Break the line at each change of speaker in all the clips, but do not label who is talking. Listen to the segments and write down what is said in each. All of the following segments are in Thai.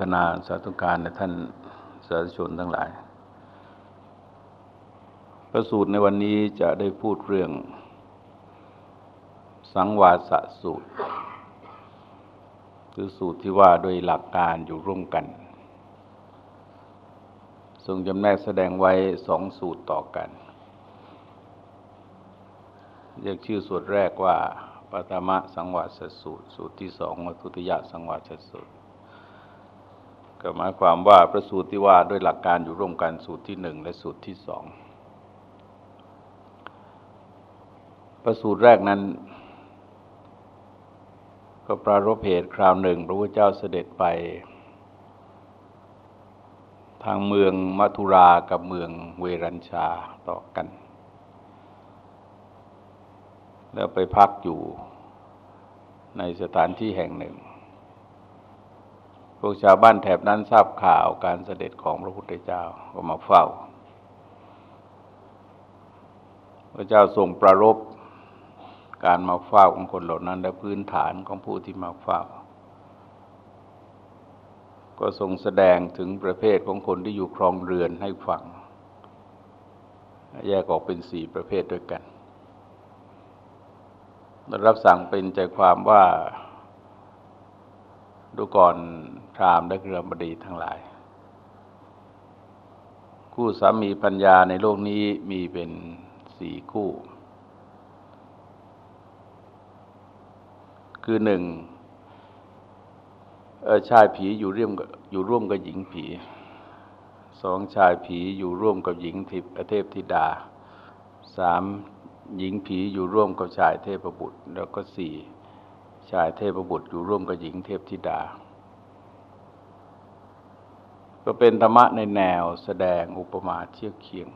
ทนาสาธุการในท่านสาธุชนทั้งหลายพระสูตรในวันนี้จะได้พูดเรื่อง สังวาสสูตร คือสูตรที่ว่าโดยหลักการอยู่ร่วมกัน ทรงจำแนกแสดงไว้สองสูตรต่อกัน เรียกชื่อสูตรแรกว่าปฐมะสังวาสสูตร สูตรที่สองวัตุติยสังวาสสูตร ก็หมายความว่าประสูตรที่ว่าด้วยหลักการอยู่ร่วมกันสูตรที่หนึ่งและสูตรที่สองประสูตรแรกนั้น ก็ปรารภเหตุคราวหนึ่ง พระพุทธเจ้าเสด็จไป ทางเมืองมัทุรากับเมืองเวรัญชาต่อกัน แล้วไปพักอยู่ในสถานที่แห่งหนึ่ง พวกชาวบ้านแถบนั้นทราบข่าวการเสด็จของพระพุทธเจ้าก็มาเฝ้า พระเจ้าทรงประรบการมาเฝ้าของคนเหล่านั้นและพื้นฐานของผู้ที่มาเฝ้า ก็ทรงแสดงถึงประเภทของคนที่อยู่ครองเรือนให้ฟัง แยกออกเป็นสี่ประเภทด้วยกันรับสั่งเป็นใจความว่าดูก่อน พรามและเรือบดีทั้งหลาย คู่สามีปัญญาในโลกนี้มีเป็นสี่คู่ คือหนึ่งชายผีอยู่ร่วมอยู่ร่วมกับหญิงผีสองชายผีอยู่ร่วมกับหญิงทิพเทพธิดาสามหญิงผีอยู่ร่วมกับชายเทพบุตร แล้วก็สี่ชายเทพบุตรอยู่ร่วมกับหญิงเทพธิดา ก็เป็นธรรมะในแนวแสดงอุปมาเทียบเคียง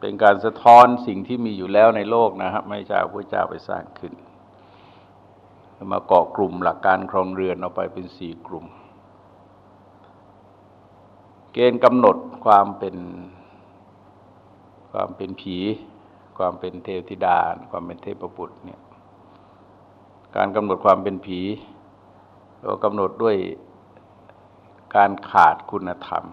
เป็นการสะท้อนสิ่งที่มีอยู่แล้วในโลกนะครับ ไม่ใช่พระเจ้าไปสร้างขึ้น มาเกาะกลุ่มหลักการครองเรือนเอาไปเป็นสี่กลุ่ม เกณฑ์กำหนดความเป็นความเป็นผี ความเป็นเทวธิดา ความเป็นเทพบุตรเนี่ย การกำหนดความเป็นผีเรากำหนดด้วย การขาดคุณธรรม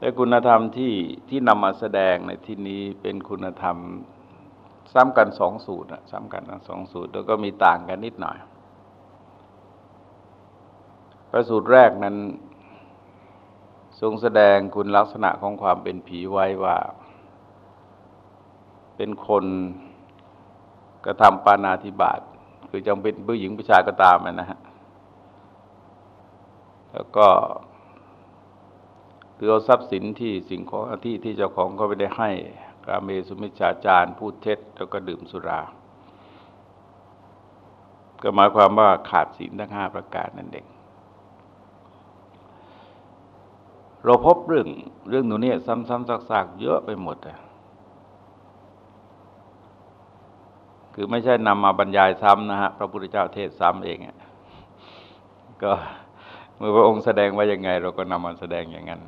และคุณธรรมที่ที่นำมาแสดงในที่นี้เป็นคุณธรรมซ้ำกันสองสูตรซ้ำกันทั้งสองสูตรแล้วก็มีต่างกันนิดหน่อยประสูตรแรกนั้น ทรงแสดงคุณลักษณะของความเป็นผีไว้ว่า เป็นคนกระทำปานาธิบาตคือจำเป็นผู้หญิงผู้ชายก็ตามนะฮะ แล้วก็คือเอาทรัพย์สินที่สิ่งของที่ที่เจ้าของก็ไม่ได้ให้กาเมสุมิชาจารพูดเท็จแล้วก็ดื่มสุรา ก็หมายความว่าขาดศีลทั้งห้าประการนั่นเองเราพบเรื่องเรื่องหนูเนี่ยซ้ำๆซากๆเยอะไปหมดอะคือไม่ใช่นำมาบรรยายซ้ำนะฮะพระพุทธเจ้าเทศซ้ำเองก็ เมื่อพระองค์แสดงว่ายังไง เราก็นำมาแสดงอย่างนั้น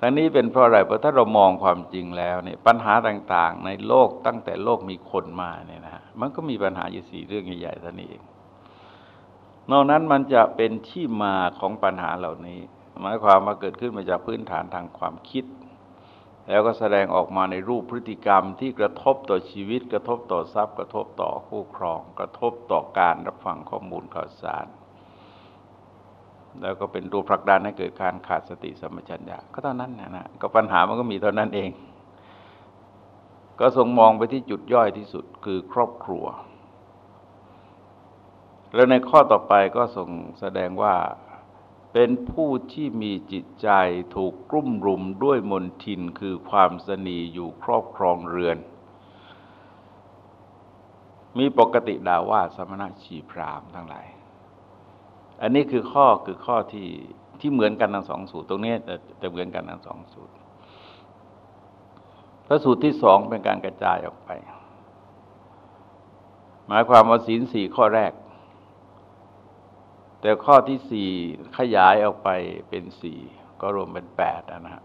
ทั้งนี้เป็นเพราะอะไรเพราะถ้าเรามองความจริงแล้วเนี่ยปัญหาต่าง ๆ ในโลกตั้งแต่โลกมีคนมาเนี่ยนะมันก็มีปัญหาอยู่สี่เรื่องใหญ่ๆท่านี้เองนอกนั้นมันจะเป็นที่มาของปัญหาเหล่านี้ หมายความมาเกิดขึ้นมาจากพื้นฐานทางความคิด แล้วก็แสดงออกมาในรูปพฤติกรรมที่กระทบต่อชีวิต กระทบต่อทรัพย์ กระทบต่อคู่ครอง กระทบต่อการรับฟังข้อมูลข่าวสาร แล้วก็เป็นตัวผลักดันให้เกิดการขาดสติสัมปชัญญะก็เท่านั้นนะนะก็ปัญหามันก็มีเท่านั้นเอง ก็ทรงมองไปที่จุดย่อยที่สุดคือครอบครัว แล้วในข้อต่อไปก็ทรงแสดงว่าเป็นผู้ที่มีจิตใจถูกกลุ่มรุมด้วยมนทินคือความสนีอยู่ครอบครองเรือน มีปกติดาว่าสมณะชีพรามทั้งหลาย อันนี้คือข้อคือข้อที่ที่เหมือนกันทั้งสองสูตร ตรงนี้จะเหมือนกันทั้งสองสูตร พระสูตรที่สองเป็นการกระจายออกไป หมายความว่าศีลสี่ข้อแรก แต่ข้อที่สี่ขยายออกไปเป็นสี่ก็รวมเป็นแปดนะฮะ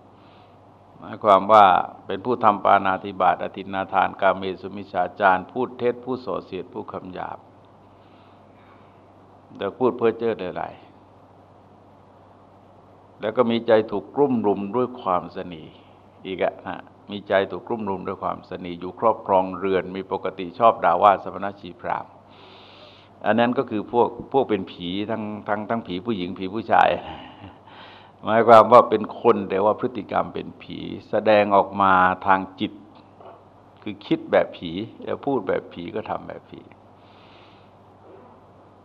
หมายความว่าเป็นผู้ทำปานาธิบาตอธินาทาน กาเมสุมิชาจารพูดเท็จผู้โสเสียดผู้คำหยาบ แต่พูดเพ้อเจ้อหลายๆแล้วก็มีใจถูกกลุ่มรุมด้วยความสนีอีกอะนะมีใจถูกกลุ่มรุมด้วยความสนีอยู่ครอบครองเรือน มีปกติชอบด่าว่าสมณชีพรามอันนั้นก็คือพวกพวกเป็นผีทั้งทั้งทั้งผีผู้หญิงผีผู้ชาย หมายความว่าเป็นคนแต่ว่าพฤติกรรมเป็นผี แสดงออกมาทางจิต คือคิดแบบผีแล้วพูดแบบผีก็ทำแบบผี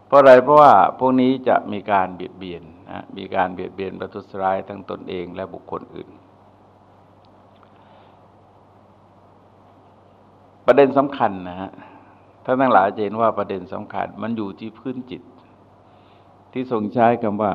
เพราะอะไรเพราะว่าพวกนี้จะมีการเบียดเบียนนะมีการเบียดเบียนประทุษร้ายทั้งตนเองและบุคคลอื่น ประเด็นสำคัญนะฮะท่านทั้งหลายเห็นว่าประเด็นสำคัญ มันอยู่ที่พื้นจิต ที่ทรงใช้คำว่า